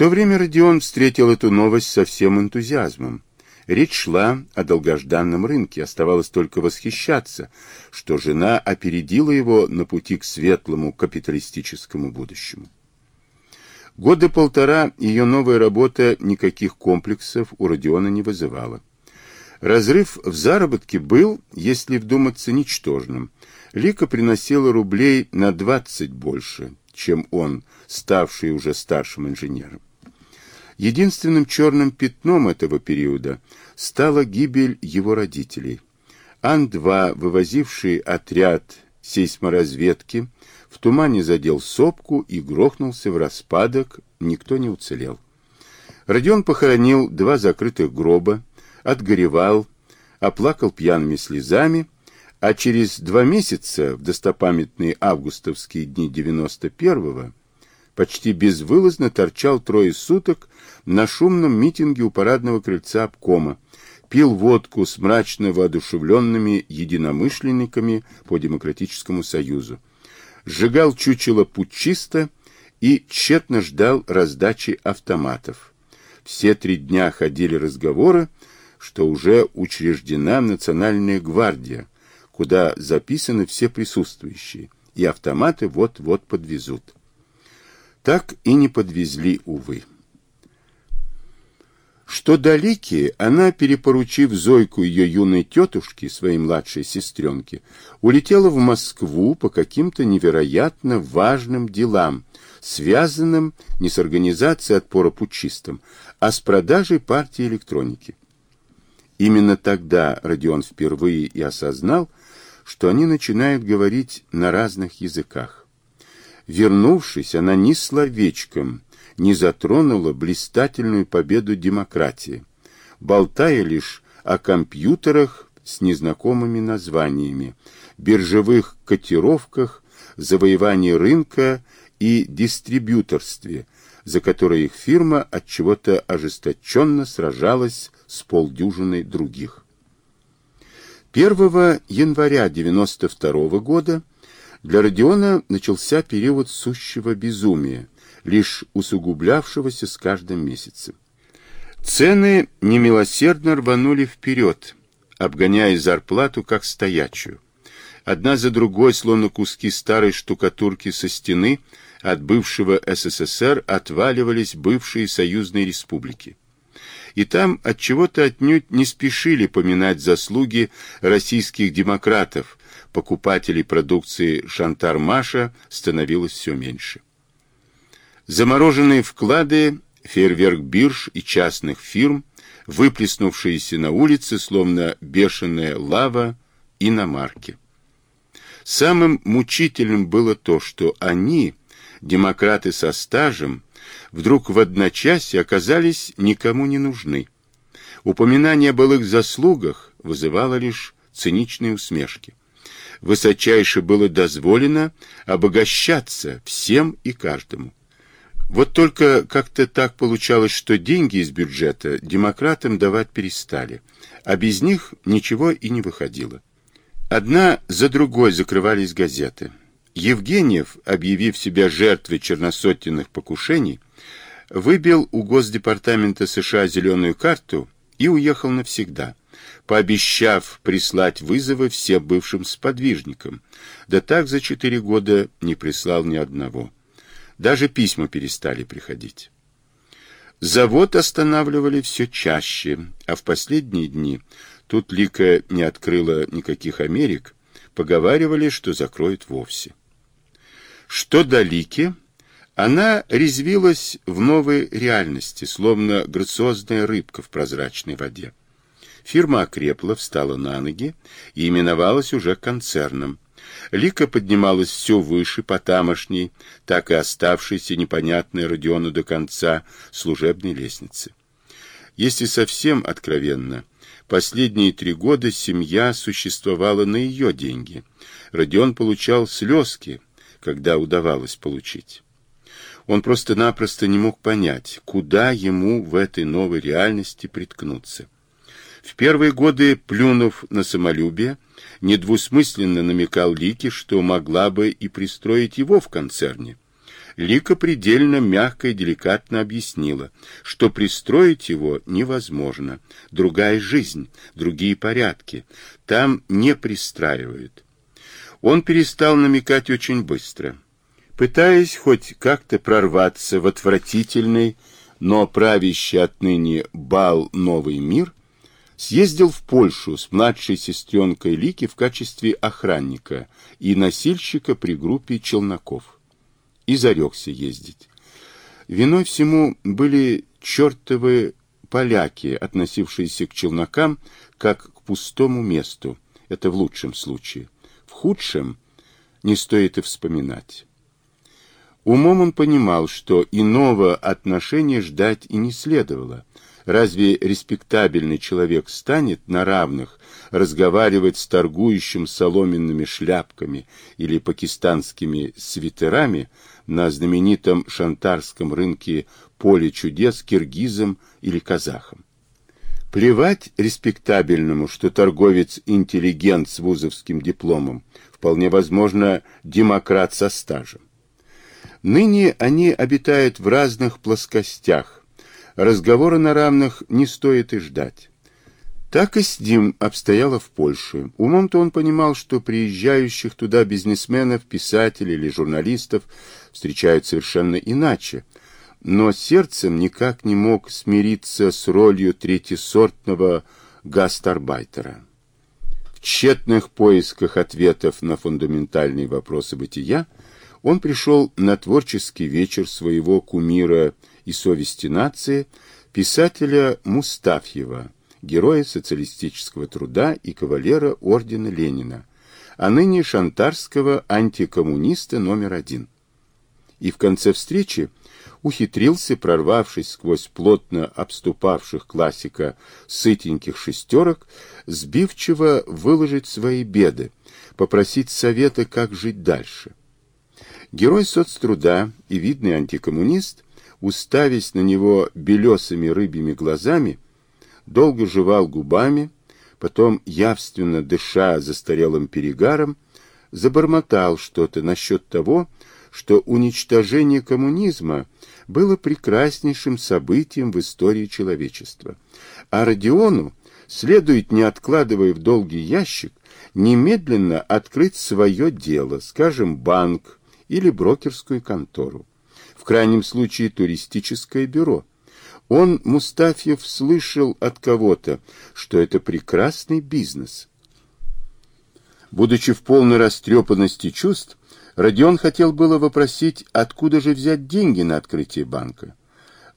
то время Родион встретил эту новость со всем энтузиазмом. Речь шла о долгожданном рынке, оставалось только восхищаться, что жена опередила его на пути к светлому капиталистическому будущему. Года полтора ее новая работа никаких комплексов у Родиона не вызывала. Разрыв в заработке был, если вдуматься, ничтожным. Лика приносила рублей на 20 больше, чем он, ставший уже старшим инженером. Единственным черным пятном этого периода стала гибель его родителей. Ан-2, вывозивший отряд сейсморазведки, в тумане задел сопку и грохнулся в распадок, никто не уцелел. Родион похоронил два закрытых гроба, отгоревал, оплакал пьяными слезами, а через два месяца, в достопамятные августовские дни 91-го, почти безвылазно торчал трое суток на шумном митинге у парадного крыльца обкома, пил водку с мрачно воодушевленными единомышленниками по Демократическому Союзу, сжигал чучело путчиста и тщетно ждал раздачи автоматов. Все три дня ходили разговоры, что уже учреждена Национальная гвардия, куда записаны все присутствующие, и автоматы вот-вот подвезут. Так и не подвезли, увы. Что до Лики, она, перепоручив Зойку ее юной тетушке, своей младшей сестренке, улетела в Москву по каким-то невероятно важным делам, связанным не с организацией отпора путчистам, а с продажей партии электроники. Именно тогда Родион впервые и осознал, что они начинают говорить на разных языках. Вернувшись, она ни словечком не затронула блистательную победу демократии, болтая лишь о компьютерах с незнакомыми названиями, биржевых котировках, завоевании рынка и дистрибьюторстве, за которое их фирма от чего-то ожесточенно сражалась с полдюжиной других. 1 января 92 года для Родиона начался период сущего безумия, лишь усугублявшегося с каждым месяцем. Цены немилосердно рванули вперед, обгоняя зарплату как стоячую. Одна за другой, словно куски старой штукатурки со стены, от бывшего СССР отваливались бывшие союзные республики. И там от чего-то отнюдь не спешили поминать заслуги российских демократов, покупателей продукции «Шантар-Маша» становилось все меньше. Замороженные вклады, фейерверк бирж и частных фирм, выплеснувшиеся на улице, словно бешеная лава, иномарки. Самым мучительным было то, что они, демократы со стажем, вдруг в одночасье оказались никому не нужны. Упоминание о былых заслугах вызывало лишь циничные усмешки. Высочайше было дозволено обогащаться всем и каждому. Вот только как-то так получалось, что деньги из бюджета демократам давать перестали, а без них ничего и не выходило. Одна за другой закрывались газеты. Евгеньев, объявив себя жертвой черносотенных покушений, выбил у Госдепартамента США зеленую карту и уехал навсегда, пообещав прислать вызовы всем бывшим сподвижникам, да так за четыре года не прислал ни одного. Даже письма перестали приходить. Завод останавливали все чаще, а в последние дни, тут Лика не открыла никаких Америк, поговаривали, что закроют вовсе. Что до Лики, она резвилась в новой реальности, словно грациозная рыбка в прозрачной воде. Фирма окрепла, встала на ноги и именовалась уже концерном. Лика поднималась все выше по тамошней, так и оставшейся непонятной Родиону до конца служебной лестницы. Если совсем откровенно, последние три года семья существовала на ее деньги. Родион получал слезки, когда удавалось получить. Он просто-напросто не мог понять, куда ему в этой новой реальности приткнуться. В первые годы, плюнув на самолюбие, недвусмысленно намекал Лике, что могла бы и пристроить его в концерне. Лика предельно мягко и деликатно объяснила, что пристроить его невозможно. Другая жизнь, другие порядки. Там не пристраивают. Он перестал намекать очень быстро. Пытаясь хоть как-то прорваться в отвратительный, но правящий отныне бал «Новый мир», съездил в Польшу с младшей сестренкой Лики в качестве охранника и носильщика при группе челноков. И зарекся ездить. Виной всему были чертовы поляки, относившиеся к челнокам как к пустому месту. Это в лучшем случае. В худшем не стоит и вспоминать. Умом он понимал, что иного отношения ждать и не следовало. Разве респектабельный человек станет на равных разговаривать с торгующим соломенными шляпками или пакистанскими свитерами на знаменитом шантарском рынке поле чудес киргизом или казахом? Плевать респектабельному, что торговец-интеллигент с вузовским дипломом, вполне возможно, демократ со стажем. Ныне они обитают в разных плоскостях. Разговора на равных не стоит и ждать. Так и с ним обстояло в Польше. Умом-то он понимал, что приезжающих туда бизнесменов, писателей или журналистов встречают совершенно иначе. Но сердцем никак не мог смириться с ролью третьесортного гастарбайтера. В тщетных поисках ответов на фундаментальные вопросы бытия он пришел на творческий вечер своего кумира и совести нации, писателя Мустафьева, героя социалистического труда и кавалера ордена Ленина, а ныне шантарского антикоммуниста номер один. И в конце встречи ухитрился, прорвавшись сквозь плотно обступавших классика сытеньких шестерок, сбивчиво выложить свои беды, попросить совета, как жить дальше. Герой соцтруда и видный антикоммунист, уставясь на него белесыми рыбьими глазами, долго жевал губами, потом, явственно дыша застарелым перегаром, забормотал что-то насчет того, что уничтожение коммунизма было прекраснейшим событием в истории человечества. А Родиону следует, не откладывая в долгий ящик, немедленно открыть свое дело, скажем, банк, или брокерскую контору. В крайнем случае туристическое бюро. Он, Мустафьев, слышал от кого-то, что это прекрасный бизнес. Будучи в полной растрепанности чувств, Родион хотел было вопросить, откуда же взять деньги на открытие банка.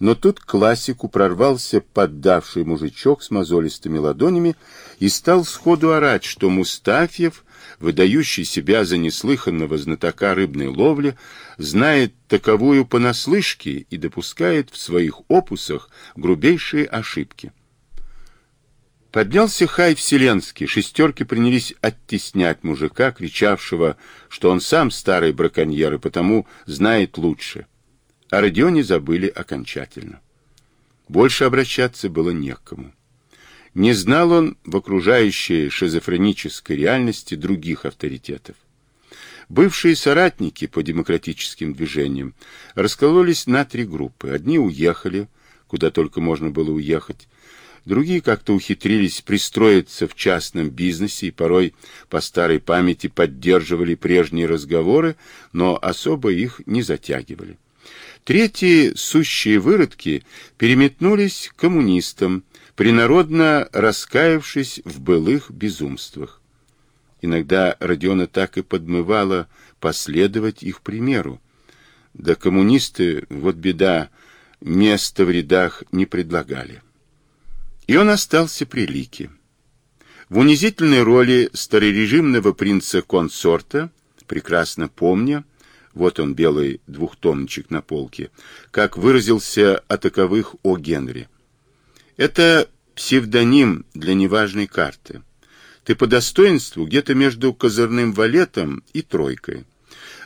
Но тут к классику прорвался поддавший мужичок с мозолистыми ладонями и стал сходу орать, что Мустафьев выдающий себя за неслыханного знатока рыбной ловли, знает таковую понаслышке и допускает в своих опусах грубейшие ошибки. Поднялся хай вселенский, шестерки принялись оттеснять мужика, кричавшего, что он сам старый браконьер и потому знает лучше. О Родионе забыли окончательно. Больше обращаться было некому. Не знал он в окружающей шизофренической реальности других авторитетов. Бывшие соратники по демократическим движениям раскололись на три группы. Одни уехали, куда только можно было уехать, другие как-то ухитрились пристроиться в частном бизнесе и порой по старой памяти поддерживали прежние разговоры, но особо их не затягивали. Третьи, сущие выродки, переметнулись к коммунистам, принародно раскаявшись в былых безумствах. Иногда Родиона так и подмывала последовать их примеру. Да коммунисты, вот беда, места в рядах не предлагали. И он остался при лике. В унизительной роли старорежимного принца-консорта, прекрасно помня, вот он, белый двухтомничек на полке, как выразился о таковых о Генри. Это псевдоним для неважной карты. Ты по достоинству где-то между козырным валетом и тройкой.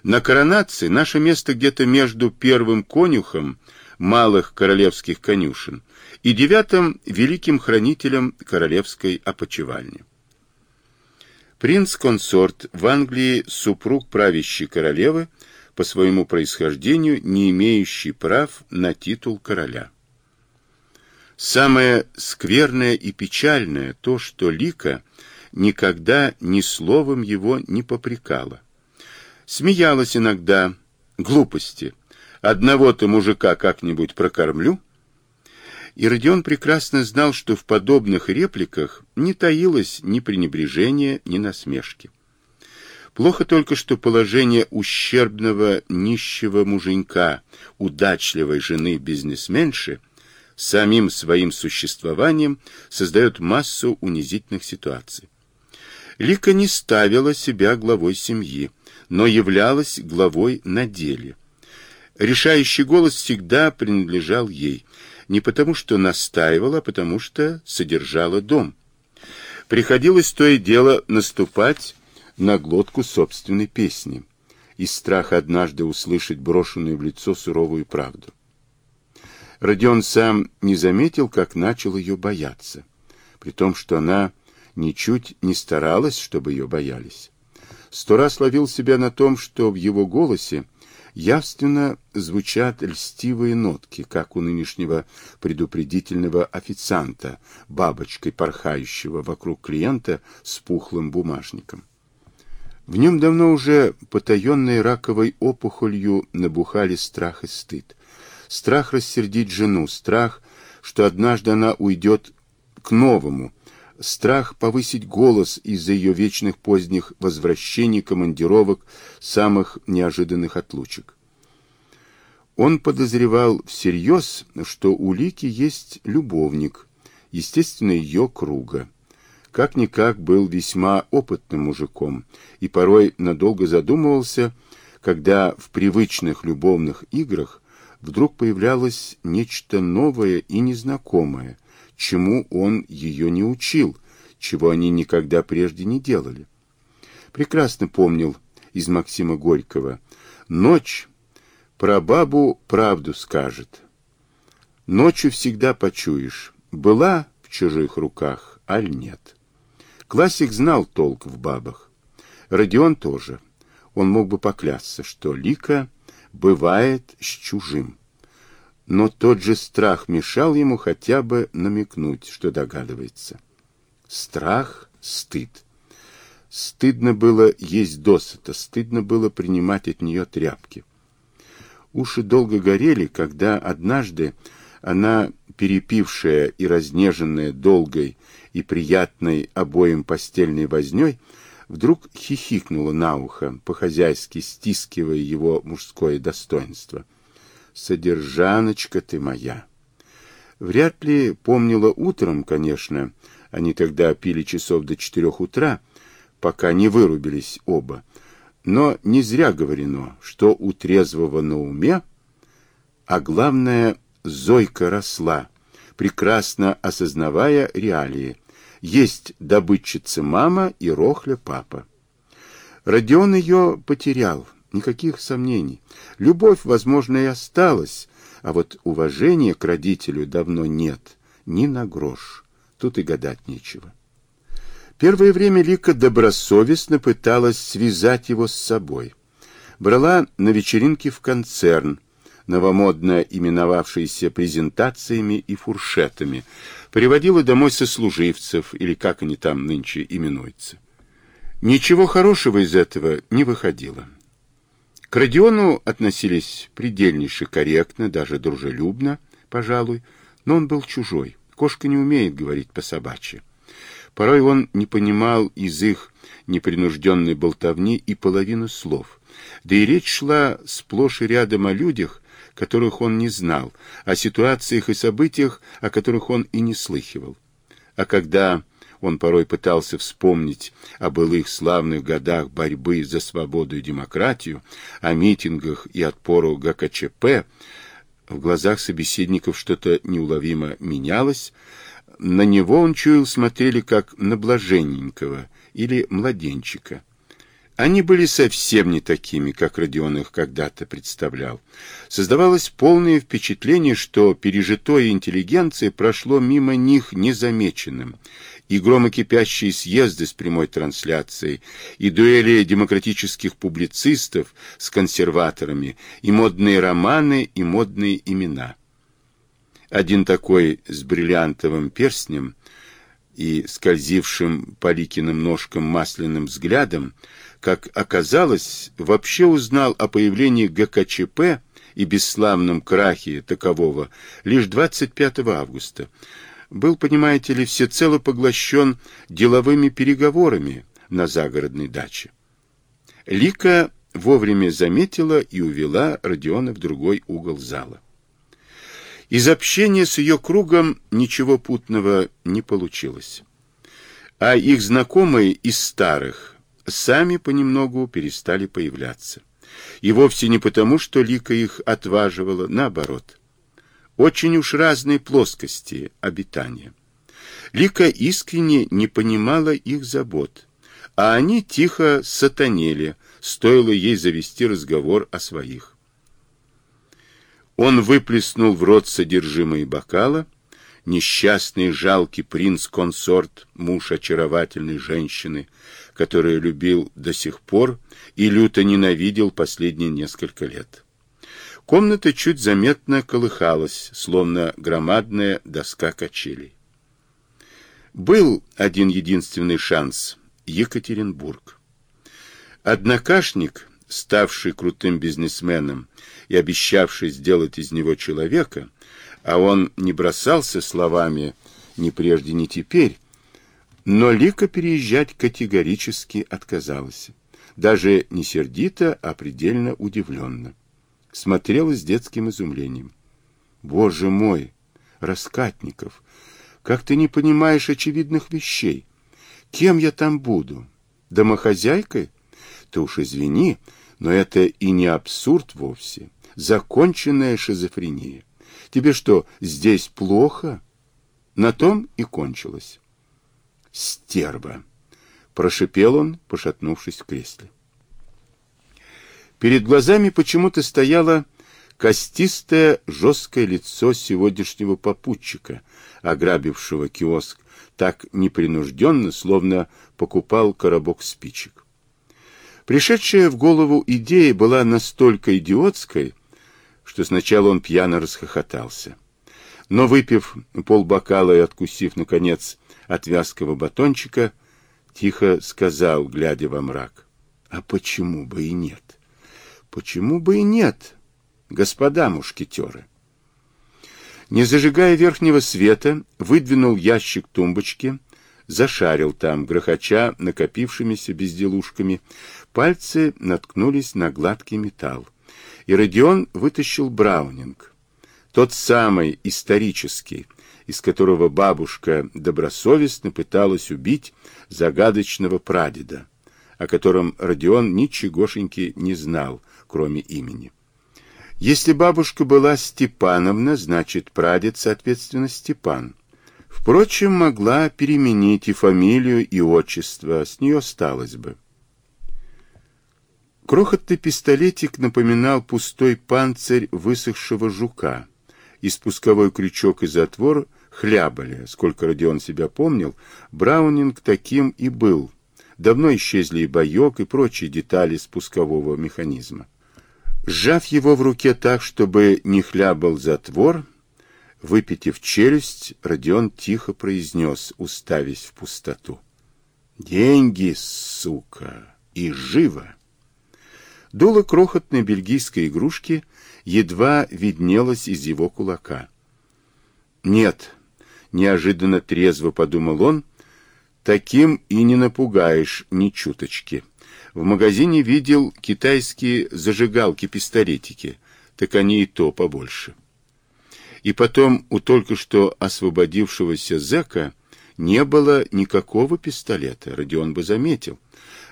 На коронации наше место где-то между первым конюхом малых королевских конюшен и девятым великим хранителем королевской опочивальни. Принц-консорт в Англии, супруг правящей королевы, по своему происхождению не имеющий прав на титул короля. Самое скверное и печальное то, что Лика никогда ни словом его не попрекала. Смеялась иногда, глупости. Одного-то мужика как-нибудь прокормлю. И Родион прекрасно знал, что в подобных репликах не таилось ни пренебрежения, ни насмешки. Плохо только, что положение ущербного нищего муженька, удачливой жены бизнесменши – самим своим существованием создает массу унизительных ситуаций. Лика не ставила себя главой семьи, но являлась главой на деле. Решающий голос всегда принадлежал ей, не потому что настаивала, а потому что содержала дом. Приходилось то и дело наступать на глотку собственной песни, из страха однажды услышать брошенную в лицо суровую правду. Родион сам не заметил, как начал ее бояться, при том, что она ничуть не старалась, чтобы ее боялись. Сто раз ловил себя на том, что в его голосе явственно звучат льстивые нотки, как у нынешнего предупредительного официанта, бабочкой порхающего вокруг клиента с пухлым бумажником. В нем давно уже потаенной раковой опухолью набухали страх и стыд. Страх рассердить жену, страх, что однажды она уйдет к новому, страх повысить голос из-за ее вечных поздних возвращений, командировок, самых неожиданных отлучек. Он подозревал всерьез, что у Лики есть любовник, естественно, ее круга. Как-никак был весьма опытным мужиком и порой надолго задумывался, когда в привычных любовных играх вдруг появлялось нечто новое и незнакомое, чему он ее не учил, чего они никогда прежде не делали. Прекрасно помнил из Максима Горького «Ночь про бабу правду скажет. Ночью всегда почуешь, была в чужих руках, аль нет». Классик знал толк в бабах. Родион тоже. Он мог бы поклясться, что Лика бывает с чужим. Но тот же страх мешал ему хотя бы намекнуть, что догадывается. Страх, стыд. Стыдно было есть досыта, стыдно было принимать от нее тряпки. Уши долго горели, когда однажды она, перепившая и разнеженная долгой и приятной обоим постельной вознёй, вдруг хихикнула на ухо, по-хозяйски стискивая его мужское достоинство. «Содержаночка ты моя!» Вряд ли помнила утром, конечно, они тогда пили часов до четырех утра, пока не вырубились оба. Но не зря говорено, что у трезвого на уме, а главное, Зойка росла, прекрасно осознавая реалии, есть добытчица мама и рохля папа. Родион ее потерял, никаких сомнений. Любовь, возможно, и осталась, а вот уважения к родителю давно нет, ни на грош. Тут и гадать нечего. Первое время Лика добросовестно пыталась связать его с собой. Брала на вечеринки в концерн, новомодно именовавшийся презентациями и фуршетами, приводила домой сослуживцев, или как они там нынче именуются. Ничего хорошего из этого не выходило. К Родиону относились предельнейше корректно, даже дружелюбно, пожалуй, но он был чужой. Кошка не умеет говорить по-собачьи. Порой он не понимал из их непринужденной болтовни и половину слов. Да и речь шла сплошь и рядом о людях, которых он не знал, о ситуациях и событиях, о которых он и не слыхивал. А когда он порой пытался вспомнить о былых славных годах борьбы за свободу и демократию, о митингах и отпору ГКЧП, в глазах собеседников что-то неуловимо менялось, на него он чуял смотрели как на блаженненького или младенчика. Они были совсем не такими, как Родион их когда-то представлял. Создавалось полное впечатление, что пережитое интеллигенция прошло мимо них незамеченным, и громокипящие съезды с прямой трансляцией, и дуэли демократических публицистов с консерваторами, и модные романы, и модные имена. Один такой с бриллиантовым перстнем и скользившим по Ликиным ножкам масляным взглядом, как оказалось, вообще узнал о появлении ГКЧП и бесславном крахе такового лишь 25 августа. Был, понимаете ли, всецело поглощен деловыми переговорами на загородной даче. Лика вовремя заметила и увела Родиона в другой угол зала. Из общения с ее кругом ничего путного не получилось. А их знакомые из старых сами понемногу перестали появляться. И вовсе не потому, что Лика их отваживала, наоборот. Очень уж разные плоскости обитания. Лика искренне не понимала их забот, а они тихо сатанели, стоило ей завести разговор о своих. Он выплеснул в рот содержимое бокала. Несчастный жалкий принц-консорт, муж очаровательной женщины, которую любил до сих пор и люто ненавидел последние несколько лет. Комната чуть заметно колыхалась, словно громадная доска качелей. Был один единственный шанс — Екатеринбург. Однокашник, ставший крутым бизнесменом, и обещавший сделать из него человека, а он не бросался словами ни прежде, ни теперь, но Лика переезжать категорически отказалась. Даже не сердито, а предельно удивленно. Смотрела с детским изумлением. «Боже мой! Раскатников! Как ты не понимаешь очевидных вещей? Кем я там буду? Домохозяйкой? Ты уж извини, но это и не абсурд вовсе законченная шизофрения. Тебе что, здесь плохо? На том и кончилось. Стерва! Прошипел он, пошатнувшись в кресле. Перед глазами почему-то стояло костистое жесткое лицо сегодняшнего попутчика, ограбившего киоск, так непринужденно, словно покупал коробок спичек. Пришедшая в голову идея была настолько идиотской, что сначала он пьяно расхохотался. Но, выпив полбокала и откусив, наконец, от вязкого батончика, тихо сказал, глядя во мрак, «А почему бы и нет? Почему бы и нет, господа мушкетеры?» Не зажигая верхнего света, выдвинул ящик тумбочки, зашарил там, грохоча накопившимися безделушками. Пальцы наткнулись на гладкий металл и Родион вытащил Браунинг. Тот самый исторический, из которого бабушка добросовестно пыталась убить загадочного прадеда, о котором Родион ничегошеньки не знал, кроме имени. Если бабушка была Степановна, значит, прадед, соответственно, Степан. Впрочем, могла переменить и фамилию, и отчество, с нее осталось бы. Крохотный пистолетик напоминал пустой панцирь высохшего жука, и спусковой крючок и затвор хлябали. Сколько Родион себя помнил, Браунинг таким и был. Давно исчезли и боек, и прочие детали спускового механизма. Сжав его в руке так, чтобы не хлябал затвор, выпитив челюсть, Родион тихо произнес, уставясь в пустоту. «Деньги, сука, и живо!» Дуло крохотной бельгийской игрушки едва виднелось из его кулака. «Нет», — неожиданно трезво подумал он, — «таким и не напугаешь ни чуточки. В магазине видел китайские зажигалки-пистолетики, так они и то побольше». И потом у только что освободившегося зэка не было никакого пистолета, Родион бы заметил.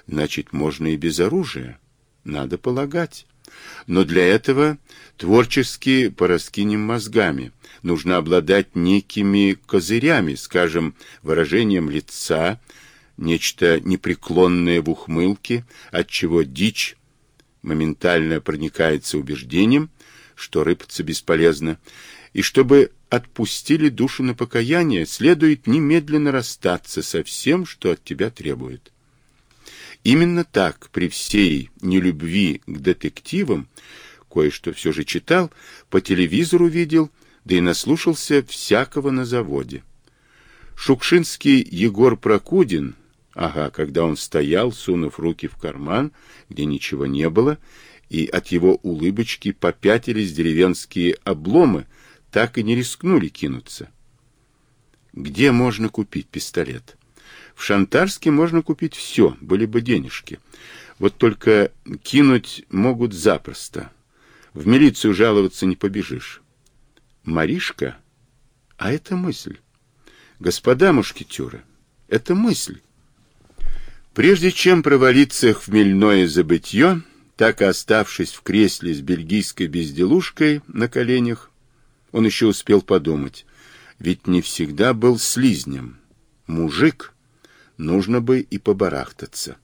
Значит, можно и без оружия. Надо полагать. Но для этого творчески пораскинем мозгами. Нужно обладать некими козырями, скажем, выражением лица, нечто непреклонное в ухмылке, от чего дичь моментально проникается убеждением, что рыпаться бесполезно, и чтобы отпустили душу на покаяние, следует немедленно расстаться со всем, что от тебя требует. Именно так, при всей нелюбви к детективам, кое-что все же читал, по телевизору видел, да и наслушался всякого на заводе. Шукшинский Егор Прокудин, ага, когда он стоял, сунув руки в карман, где ничего не было, и от его улыбочки попятились деревенские обломы, так и не рискнули кинуться. Где можно купить пистолет? В Шантарске можно купить все, были бы денежки. Вот только кинуть могут запросто. В милицию жаловаться не побежишь. Маришка? А это мысль. Господа мушкетеры, это мысль. Прежде чем провалиться в хмельное забытье, так и оставшись в кресле с бельгийской безделушкой на коленях, он еще успел подумать, ведь не всегда был слизнем. Мужик, нужно бы и побарахтаться.